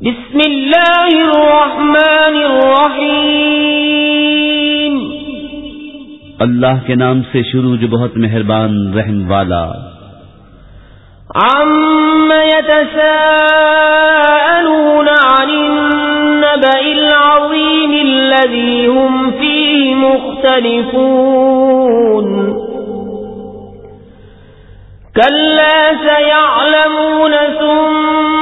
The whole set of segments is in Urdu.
بسم اللہ الرحمن الرحیم اللہ کے نام سے شروع جو بہت مہربان رحم والا. عم يتساءلون عن النبأ العظيم الذي هم فيه مختلفون. كلا سيعلمون ثم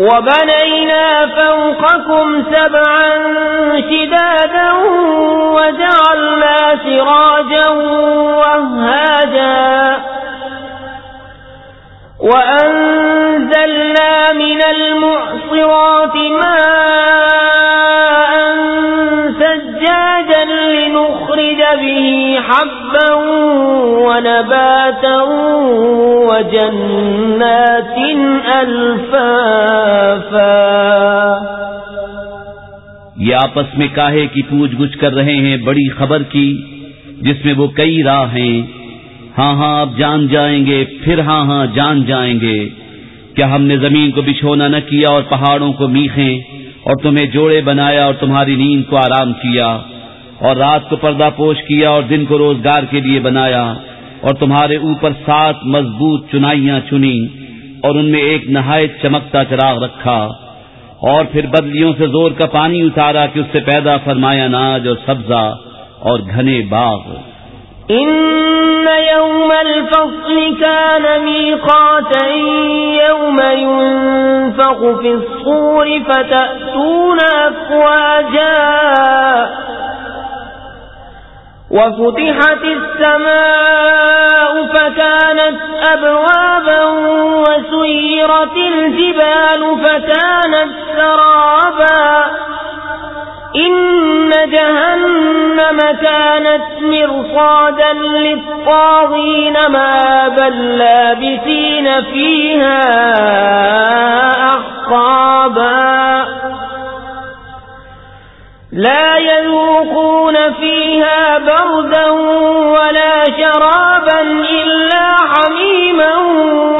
وبنينا فوقكم سبعا شدادا وجعلنا سراجا وهاجا وأنزلنا من المعصرات ماء سجاجا لنخرج به حبا ونباتا وجنات ألفافا آپس میں کاہے کی پوچھ گچھ کر رہے ہیں بڑی خبر کی، جس میں وہ کئی راہ ہیں۔ ہاں ہاں اب جان جائیں گے، پھر ہاں ہاں جان جائیں گے۔ کیا ہم نے زمین کو بچھونا نہ کیا اور پہاڑوں کو میخیں اور تمہیں جوڑے بنایا اور تمہاری نیند کو آرام کیا اور رات کو پردہ پوش کیا اور دن کو روزگار کے لیے بنایا اور تمہارے اوپر سات مضبوط چنائیاں چنی اور ان میں ایک نہایت چمکتا چراغ رکھا۔ اور پھر بدلیوں سے زور کا پانی اتارا کہ اس سے پیدا فرمایا ناج اور سبزہ اور گھنے باغ۔ إن يوم الفصل كان ميقاتا يوم ينفق في الصور فتأتون أفواجا وفتحت السماء فكانت أبوابا وسيرت الجبال فكانت سرابا إن جهنم كانت مرصادا للطاغين مابا لابثين فيها أحقابا لا يذوقون فيها بردا ولا شرابا إلا حميما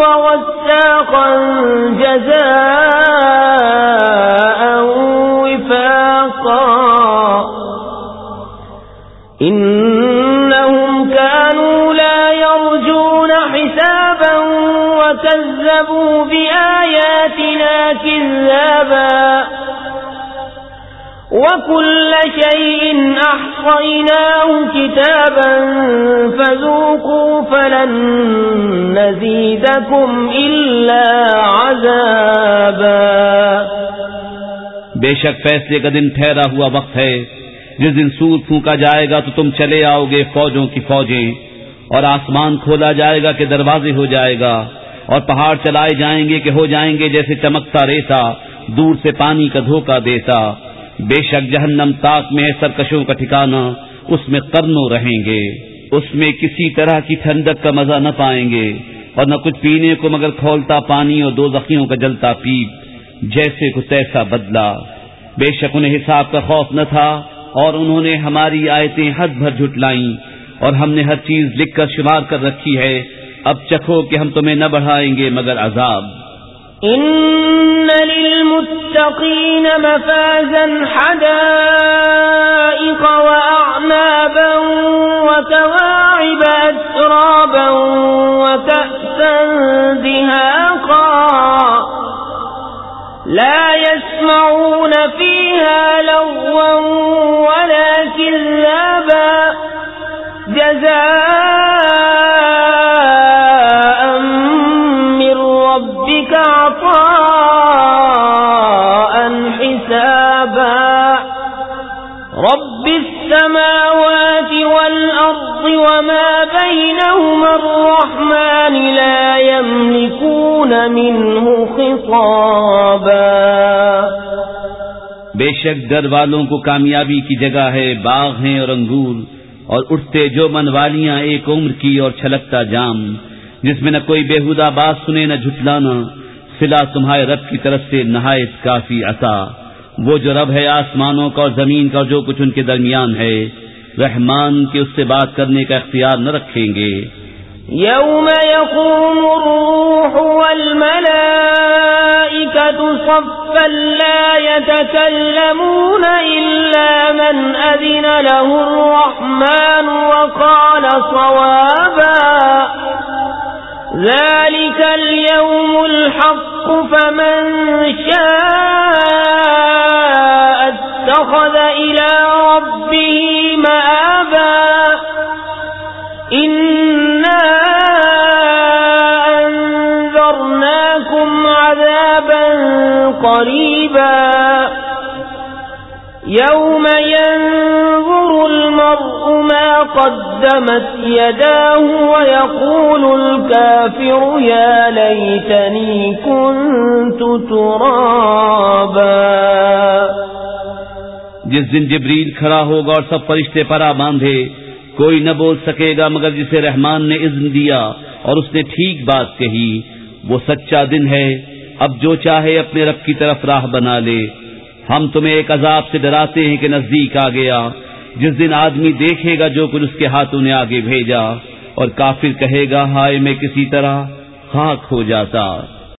وغساقا جزاء وكذبوا بآياتنا كذابا وكل شيء أحصيناه كتابا فذوقوا فلن نزيدكم إلا عذابا بے شک فیصلے کا دن ٹھہرا ہوا وقت ہے۔ جس دن سور پھونکا جائے گا تو تم چلے آؤ گے فوجوں کی فوجیں، اور آسمان کھولا جائے گا کہ دروازے ہو جائے گا۔ اور پہاڑ چلائے جائیں گے کہ ہو جائیں گے جیسے چمکتا ریتا دور سے پانی کا دھوکا دیتا بے شک جہنم تاک میں ہے سرکشوں کا ٹھکانا اس میں کرنوں رہیں گے۔ اس میں کسی طرح کی ٹھنڈک کا مزہ نہ پائیں گے۔ اور نہ کچھ پینے کو مگر کھولتا پانی اور دو زخیوں کا جلتا پیپ، جیسے کچھ ایسا بدلا بے شک انہیں حساب کا خوف نہ تھا، اور انہوں نے ہماری آیتیں حد بھر جھٹلائیں۔ اور ہم نے ہر چیز لکھ کر شمار کر رکھی ہے۔ اب چکھو کہ ہم تمہیں نہ بڑھائیں گے مگر عذاب۔ إن للمتقين مفازا حدائق وأعنابا وكواعب أترابا وكأسا دهاقا لا يسمعون فيها لغوا ولا كذابا جزاء السماوات والأرض وما بينهما الرحمن لا يملكون منه خطابا. بے شک ڈر والوں کو کامیابی کی جگہ ہے، باغ ہیں اور انگور، اور اٹھتے جو من والیاں ایک عمر کی اور چھلکتا جام، جس میں نہ کوئی بےحدہ بات سنے نہ جھٹلانا، سلا تمہارے رب کی طرف سے نہایت کافی عطا۔ وہ جو رب ہے آسمانوں کا اور زمین کا جو کچھ ان کے درمیان ہے، رحمان کے اس سے بات کرنے کا اختیار نہ رکھیں گے۔ يوم يقوم الروح والملائكة صفا لا يتكلمون إلا من أذن له الرحمن وقال صوابا۔ ذلك اليوم الحق، فمن شاء اتخذ إلى ربه مآبا. إنا أنذرناكم عذابا قريبا. يوم ينظر المرء ما قدمت يداه ويقول الكافر يا ليتني كنت ترابا. جس دن جبریل کھڑا ہوگا اور سب فرشتے پرا باندھے، کوئی نہ بول سکے گا مگر جسے رحمان نے اذن دیا اور اس نے ٹھیک بات کہی، وہ سچا دن ہے، اب جو چاہے اپنے رب کی طرف راہ بنا لے۔ ہم تمہیں ایک عذاب سے ڈراتے ہیں کہ نزدیک آ گیا، جس دن آدمی دیکھے گا جو کچھ اس کے ہاتھوں نے آگے بھیجا اور کافر کہے گا، ہائے میں کسی طرح خاک ہو جاتا۔